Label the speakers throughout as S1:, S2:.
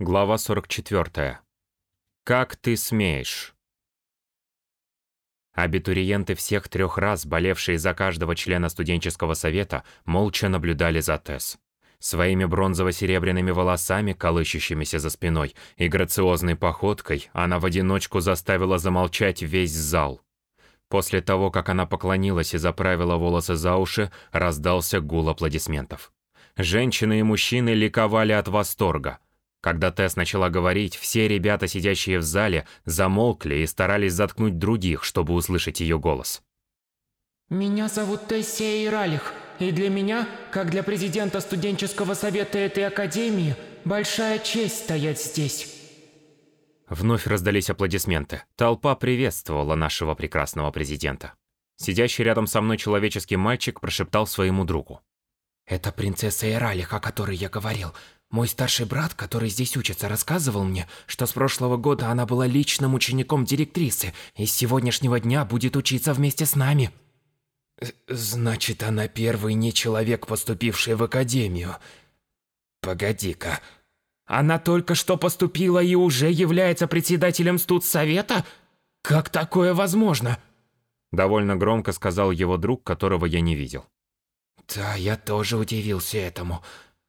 S1: Глава 44. Как ты смеешь? Абитуриенты всех трех раз, болевшие за каждого члена студенческого совета, молча наблюдали за Тесс. Своими бронзово-серебряными волосами, колышущимися за спиной, и грациозной походкой она в одиночку заставила замолчать весь зал. После того, как она поклонилась и заправила волосы за уши, раздался гул аплодисментов. Женщины и мужчины ликовали от восторга – когда Тесс начала говорить, все ребята, сидящие в зале, замолкли и старались заткнуть других, чтобы услышать ее голос.
S2: «Меня зовут Тессия Иралих, и для меня, как для президента студенческого совета этой академии, большая честь стоять здесь».
S1: Вновь раздались аплодисменты. Толпа приветствовала нашего прекрасного президента. Сидящий рядом со мной человеческий мальчик прошептал своему другу.
S3: «Это принцесса Иралих, о которой я говорил. Мой старший брат, который здесь учится, рассказывал мне, что с прошлого года она была личным учеником директрисы и с сегодняшнего дня будет учиться вместе с нами. Значит, она первый не человек, поступивший в академию. Погоди-ка. Она только что поступила и уже является председателем студсовета? Как такое возможно?
S1: Довольно громко сказал его друг, которого я не видел.
S3: Да, я тоже удивился этому.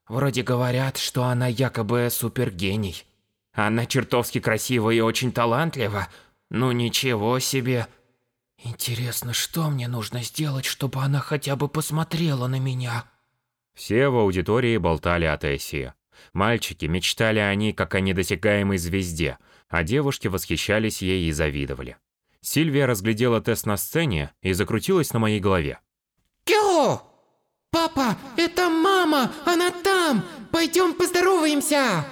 S3: Вроде говорят, что она якобы супергений. Она чертовски красива и очень талантлива. Ну ничего себе. Интересно, что мне нужно сделать, чтобы она хотя бы посмотрела на меня?
S1: Все в аудитории болтали о Тессии. Мальчики мечтали о ней как о недосягаемой звезде, а девушки восхищались ей и завидовали. Сильвия разглядела Тесс на сцене и закрутилась на моей голове.
S2: «Кё!» «Папа, это мама! Пойдем поздороваемся!»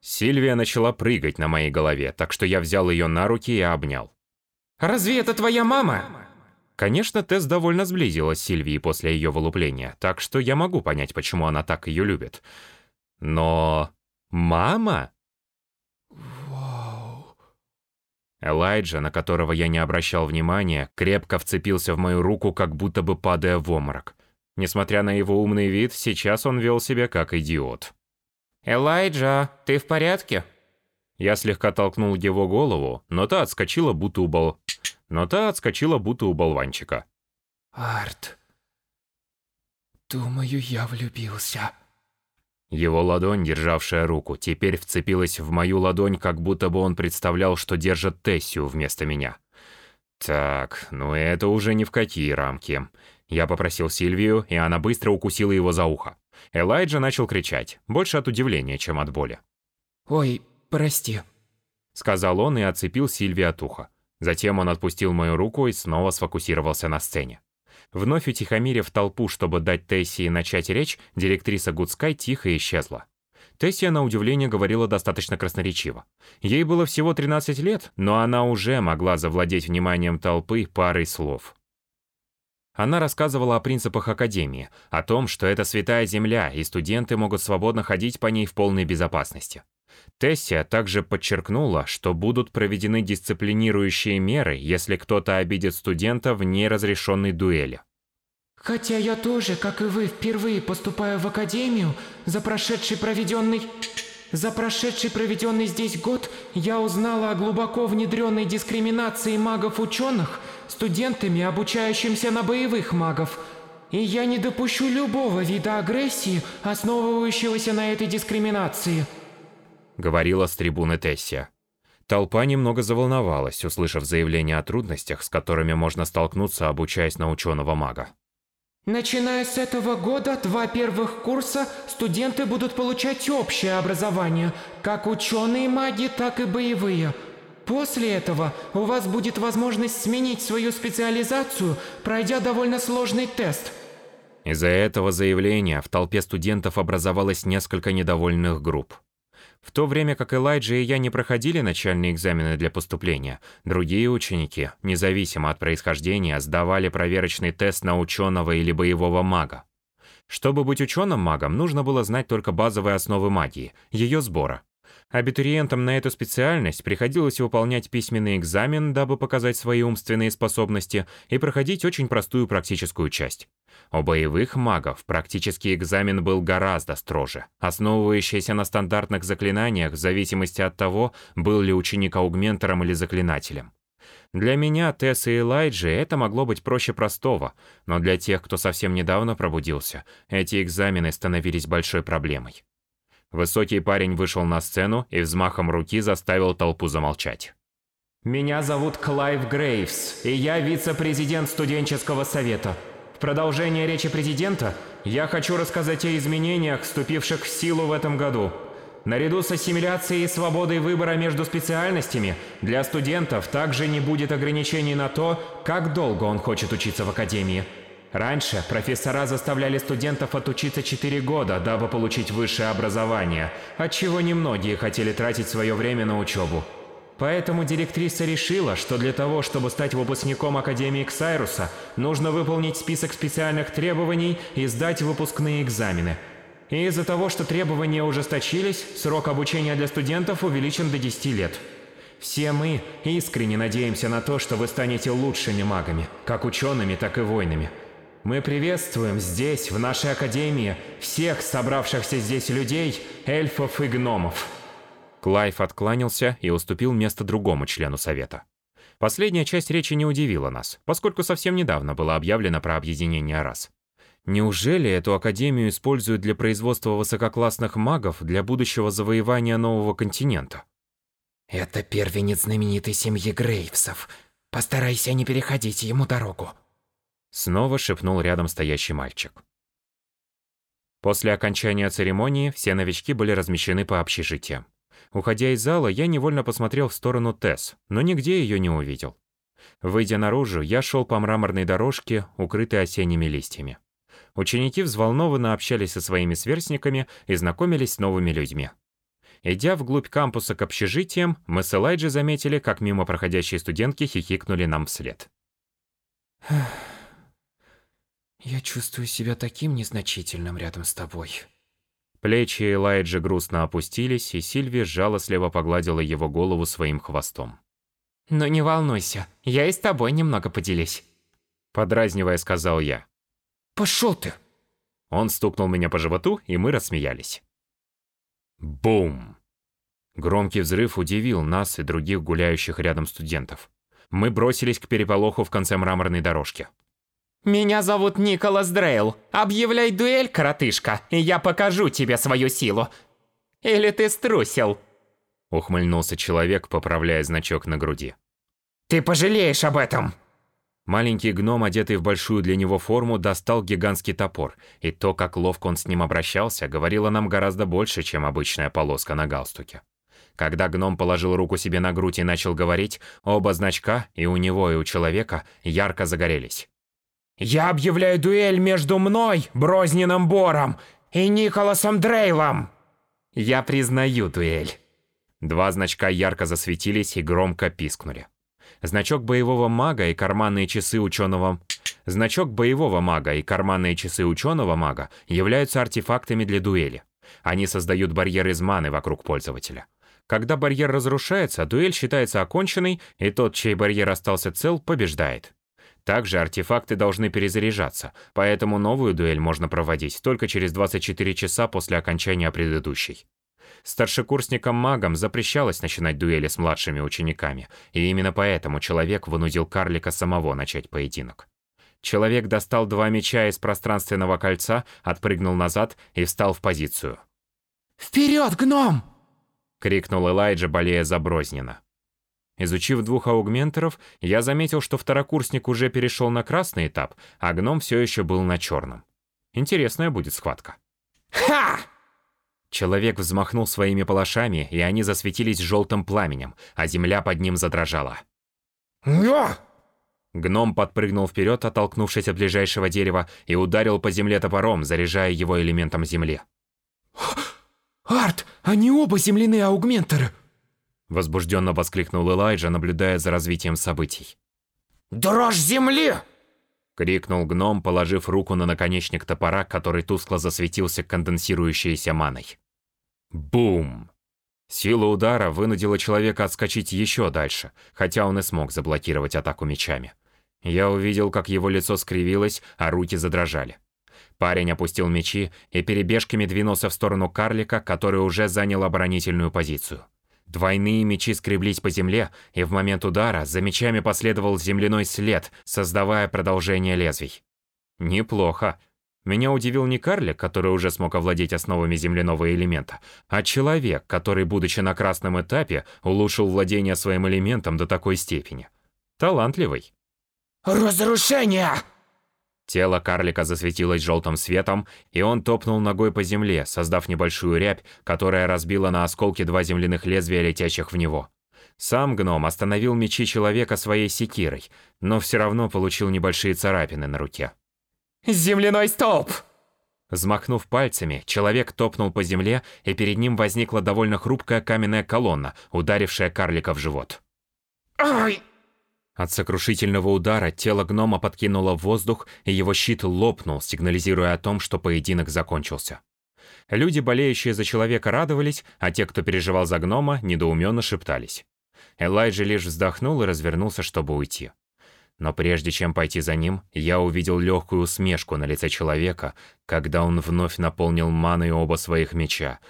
S1: Сильвия начала прыгать на моей голове, так что я взял ее на руки и обнял.
S2: «Разве это твоя мама?»
S1: Конечно, Тесс довольно сблизилась с Сильвией после ее вылупления, так что я могу понять, почему она так ее любит. Но... мама?
S3: Вау.
S1: Элайджа, на которого я не обращал внимания, крепко вцепился в мою руку, как будто бы падая в оморок. Несмотря на его умный вид, сейчас он вел себя как идиот.
S2: «Элайджа, ты в порядке?»
S1: Я слегка толкнул его голову, но та отскочила, будто у бол... Но та отскочила, будто у болванчика.
S3: «Арт, думаю, я влюбился».
S1: Его ладонь, державшая руку, теперь вцепилась в мою ладонь, как будто бы он представлял, что держит Тессию вместо меня. Так, ну это уже ни в какие рамки. Я попросил Сильвию, и она быстро укусила его за ухо. Элайджа начал кричать, больше от удивления, чем от боли.
S3: «Ой, прости», —
S1: сказал он и отцепил Сильви от уха. Затем он отпустил мою руку и снова сфокусировался на сцене. Вновь утихомирив толпу, чтобы дать Тессии начать речь, директриса Гудскай тихо исчезла. Тессия, на удивление, говорила достаточно красноречиво. Ей было всего 13 лет, но она уже могла завладеть вниманием толпы парой слов. Она рассказывала о принципах Академии, о том, что это святая земля, и студенты могут свободно ходить по ней в полной безопасности. Тессия также подчеркнула, что будут проведены дисциплинирующие меры, если кто-то обидит студента в неразрешенной дуэли.
S2: Хотя я тоже, как и вы, впервые поступаю в Академию, за прошедший проведенный... За прошедший проведенный здесь год я узнала о глубоко внедренной дискриминации магов-ученых студентами, обучающимися на боевых магов. И я не допущу любого вида агрессии, основывающегося на этой дискриминации.
S1: Говорила с трибуны Тессия. Толпа немного заволновалась, услышав заявление о трудностях, с которыми можно столкнуться, обучаясь на ученого мага.
S2: Начиная с этого года, два первых курса студенты будут получать общее образование, как ученые маги, так и боевые. После этого у вас будет возможность сменить свою специализацию, пройдя довольно сложный тест.
S1: Из-за этого заявления в толпе студентов образовалось несколько недовольных групп. В то время как Элайджа и я не проходили начальные экзамены для поступления, другие ученики, независимо от происхождения, сдавали проверочный тест на ученого или боевого мага. Чтобы быть ученым магом, нужно было знать только базовые основы магии, ее сбора. Абитуриентам на эту специальность приходилось выполнять письменный экзамен, дабы показать свои умственные способности, и проходить очень простую практическую часть. У боевых магов практический экзамен был гораздо строже, основывающийся на стандартных заклинаниях в зависимости от того, был ли ученик аугментером или заклинателем. Для меня, Тесса и Элайджи, это могло быть проще простого, но для тех, кто совсем недавно пробудился, эти экзамены становились большой проблемой. Высокий парень вышел на сцену и взмахом руки заставил толпу замолчать.
S2: Меня зовут Клайв Грейвс, и я вице-президент студенческого совета. В продолжение речи президента я хочу рассказать о изменениях, вступивших в силу в этом году. Наряду с ассимиляцией и свободой выбора между специальностями, для студентов также не будет ограничений на то, как долго он хочет учиться в академии – Раньше профессора заставляли студентов отучиться 4 года, дабы получить высшее образование, отчего немногие хотели тратить свое время на учебу. Поэтому директриса решила, что для того, чтобы стать выпускником Академии Ксайруса, нужно выполнить список специальных требований и сдать выпускные экзамены. И из-за того, что требования ужесточились, срок обучения для студентов увеличен до 10 лет. Все мы искренне надеемся на то, что вы станете лучшими магами, как учеными, так и воинами. Мы приветствуем здесь, в нашей академии, всех собравшихся здесь людей, эльфов и гномов.
S1: Клайв откланялся и уступил место другому члену совета. Последняя часть речи не удивила нас, поскольку совсем недавно было объявлено про объединение рас. Неужели эту академию используют для производства высококлассных магов для будущего завоевания нового континента?
S3: Это первенец знаменитой семьи Грейвсов. Постарайся не переходить ему дорогу.
S1: Снова шепнул рядом стоящий мальчик. После окончания церемонии все новички были размещены по общежитиям. Уходя из зала, я невольно посмотрел в сторону Тесс, но нигде ее не увидел. Выйдя наружу, я шел по мраморной дорожке, укрытой осенними листьями. Ученики взволнованно общались со своими сверстниками и знакомились с новыми людьми. Идя вглубь кампуса к общежитиям, мы с Элайджи заметили, как мимо проходящие студентки хихикнули нам вслед.
S3: Я чувствую себя таким незначительным рядом с тобой.
S1: Плечи Элайджа грустно опустились, и Сильви жалостливо погладила его голову своим хвостом.
S2: «Ну не волнуйся, я и с тобой немного поделюсь», —
S1: подразнивая сказал я.
S3: «Пошел ты!»
S1: Он стукнул меня по животу, и мы рассмеялись. Бум! Громкий взрыв удивил нас и других гуляющих рядом студентов. Мы бросились к переполоху в конце мраморной дорожки.
S2: «Меня зовут Николас Дрейл. Объявляй дуэль, коротышка, и я покажу тебе свою силу. Или ты струсил?»
S1: Ухмыльнулся человек, поправляя значок на груди.
S2: «Ты пожалеешь об этом!»
S1: Маленький гном, одетый в большую для него форму, достал гигантский топор, и то, как ловко он с ним обращался, говорило нам гораздо больше, чем обычная полоска на галстуке. Когда гном положил руку себе на грудь и начал говорить, оба значка, и у него, и у человека, ярко загорелись.
S2: Я объявляю дуэль между мной, Брознином Бором, и Николасом Дрейлом. Я признаю дуэль.
S1: Два значка ярко засветились и громко пискнули. Значок боевого мага и карманные часы ученого... Значок боевого мага и карманные часы ученого мага являются артефактами для дуэли. Они создают барьер из маны вокруг пользователя. Когда барьер разрушается, дуэль считается оконченной, и тот, чей барьер остался цел, побеждает. Также артефакты должны перезаряжаться, поэтому новую дуэль можно проводить только через 24 часа после окончания предыдущей. Старшекурсникам-магам запрещалось начинать дуэли с младшими учениками, и именно поэтому человек вынудил карлика самого начать поединок. Человек достал два меча из пространственного кольца, отпрыгнул назад и встал в позицию.
S2: «Вперед, гном!»
S1: — крикнул Элайджа, болея за Брознина. Изучив двух аугментеров, я заметил, что второкурсник уже перешел на красный этап, а гном все еще был на черном. Интересная будет схватка.
S2: «Ха!»
S1: Человек взмахнул своими палашами, и они засветились желтым пламенем, а земля под ним задрожала.
S2: «Ня!»
S1: Гном подпрыгнул вперед, оттолкнувшись от ближайшего дерева, и ударил по земле топором, заряжая его элементом земли.
S3: «Арт, они оба земляные аугментеры!»
S1: Возбужденно воскликнул Элайджа, наблюдая за развитием событий.
S2: «Дрожь земли!»
S1: Крикнул гном, положив руку на наконечник топора, который тускло засветился конденсирующейся маной. Бум! Сила удара вынудила человека отскочить еще дальше, хотя он и смог заблокировать атаку мечами. Я увидел, как его лицо скривилось, а руки задрожали. Парень опустил мечи и перебежками двинулся в сторону карлика, который уже занял оборонительную позицию. Двойные мечи скреблись по земле, и в момент удара за мечами последовал земляной след, создавая продолжение лезвий. Неплохо. Меня удивил не карлик, который уже смог овладеть основами земляного элемента, а человек, который, будучи на красном этапе, улучшил владение своим элементом до такой степени. Талантливый.
S3: «Разрушение!»
S1: Тело карлика засветилось желтым светом, и он топнул ногой по земле, создав небольшую рябь, которая разбила на осколки два земляных лезвия, летящих в него. Сам гном остановил мечи человека своей секирой, но все равно получил небольшие царапины на руке.
S3: «Земляной столб!»
S1: Взмахнув пальцами, человек топнул по земле, и перед ним возникла довольно хрупкая каменная колонна, ударившая карлика в живот.
S3: «Ай!»
S1: От сокрушительного удара тело гнома подкинуло в воздух, и его щит лопнул, сигнализируя о том, что поединок закончился. Люди, болеющие за человека, радовались, а те, кто переживал за гнома, недоуменно шептались. Элайджа лишь вздохнул и развернулся, чтобы уйти. Но прежде чем пойти за ним, я увидел легкую усмешку на лице человека, когда он вновь наполнил маной оба своих меча.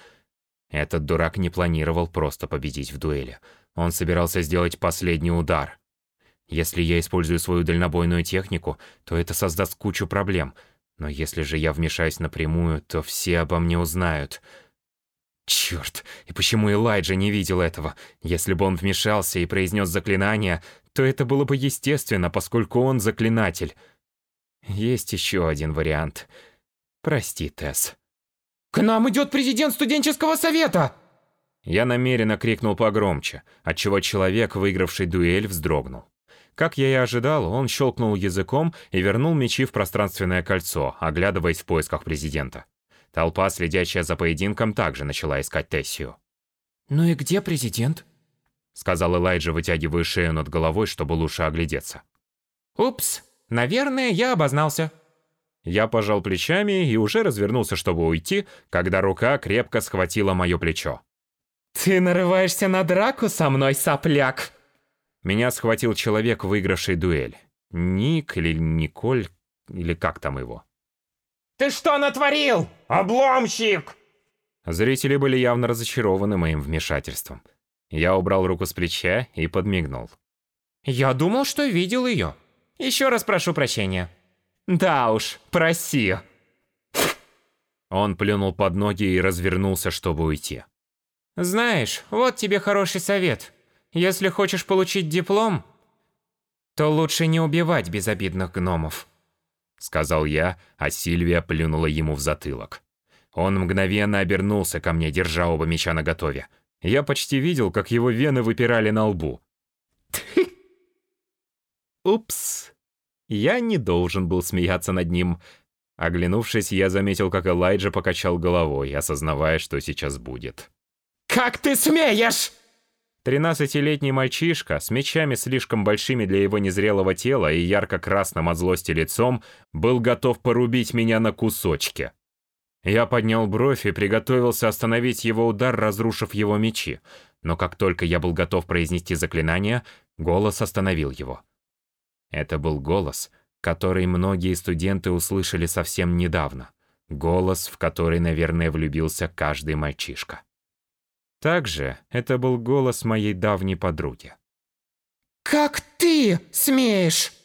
S1: Этот дурак не планировал просто победить в дуэли. Он собирался сделать последний удар. Если я использую свою дальнобойную технику, то это создаст кучу проблем. Но если же я вмешаюсь напрямую, то все обо мне узнают. Черт, и почему Элайджа не видел этого? Если бы он вмешался и произнес заклинание, то это было бы естественно, поскольку он заклинатель. Есть еще один вариант. Прости, Тесс.
S3: «К нам идет президент студенческого совета!»
S1: Я намеренно крикнул погромче, отчего человек, выигравший дуэль, вздрогнул. Как я и ожидал, он щелкнул языком и вернул мечи в пространственное кольцо, оглядываясь в поисках президента. Толпа, следящая за поединком, также начала искать Тессию.
S3: «Ну и где президент?»
S1: сказал Элайджа, вытягивая шею над головой, чтобы лучше оглядеться.
S3: «Упс, наверное, я обознался».
S1: Я пожал плечами и уже развернулся, чтобы уйти, когда рука крепко схватила мое плечо.
S3: «Ты нарываешься на драку со мной, сопляк?»
S1: Меня схватил человек, выигравший дуэль. Ник или Николь, или как там его.
S3: «Ты что натворил, обломщик?»
S1: Зрители были явно разочарованы моим вмешательством. Я убрал руку с плеча и подмигнул.
S3: «Я думал, что видел ее. Еще раз прошу прощения». «Да уж, проси».
S1: Он плюнул под ноги и развернулся, чтобы уйти.
S3: «Знаешь, вот тебе хороший совет. Если хочешь получить диплом, то лучше не убивать безобидных гномов»,
S1: сказал я, а Сильвия плюнула ему в затылок. Он мгновенно обернулся ко мне, держа оба меча наготове. Я почти видел, как его вены выпирали на лбу. Упс. Я не должен был смеяться над ним. Оглянувшись, я заметил, как Элайджа покачал головой, осознавая, что сейчас будет.
S3: «Как ты смеешь!»
S1: Тринадцатилетний мальчишка с мечами слишком большими для его незрелого тела и ярко-красным от злости лицом был готов порубить меня на кусочки. Я поднял бровь и приготовился остановить его удар, разрушив его мечи, но как только я был готов произнести заклинание, голос остановил его. Это был голос, который многие студенты услышали совсем недавно. Голос, в который, наверное, влюбился каждый мальчишка. Также это был голос моей давней подруги.
S3: «Как ты смеешь?»